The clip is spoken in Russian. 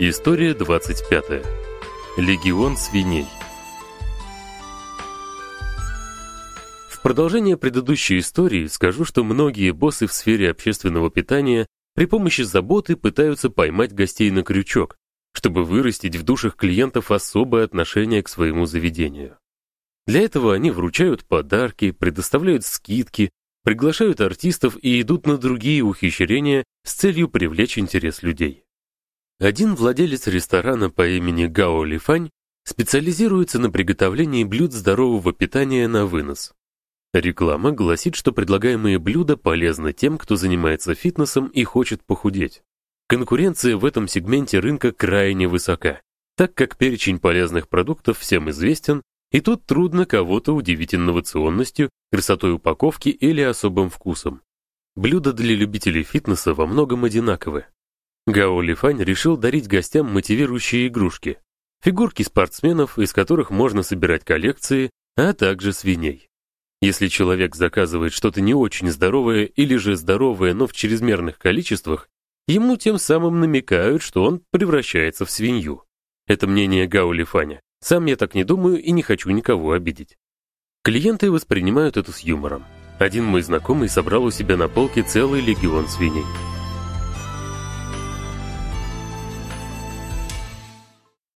История 25. Легион свиней. В продолжение предыдущей истории скажу, что многие боссы в сфере общественного питания при помощи заботы пытаются поймать гостей на крючок, чтобы вырастить в душах клиентов особое отношение к своему заведению. Для этого они вручают подарки, предоставляют скидки, приглашают артистов и идут на другие ухищрения с целью привлечь интерес людей. Один владелец ресторана по имени Гао Лифань специализируется на приготовлении блюд здорового питания на вынос. Реклама гласит, что предлагаемые блюда полезны тем, кто занимается фитнесом и хочет похудеть. Конкуренция в этом сегменте рынка крайне высока, так как перечень полезных продуктов всем известен, и тут трудно кого-то удивить инновационностью, красотой упаковки или особым вкусом. Блюда для любителей фитнеса во многом одинаковы. Гао Лифань решил дарить гостям мотивирующие игрушки, фигурки спортсменов, из которых можно собирать коллекции, а также свиней. Если человек заказывает что-то не очень здоровое или же здоровое, но в чрезмерных количествах, ему тем самым намекают, что он превращается в свинью. Это мнение Гао Лифаня. Сам я так не думаю и не хочу никого обидеть. Клиенты воспринимают это с юмором. Один мой знакомый собрал у себя на полке целый легион свиней.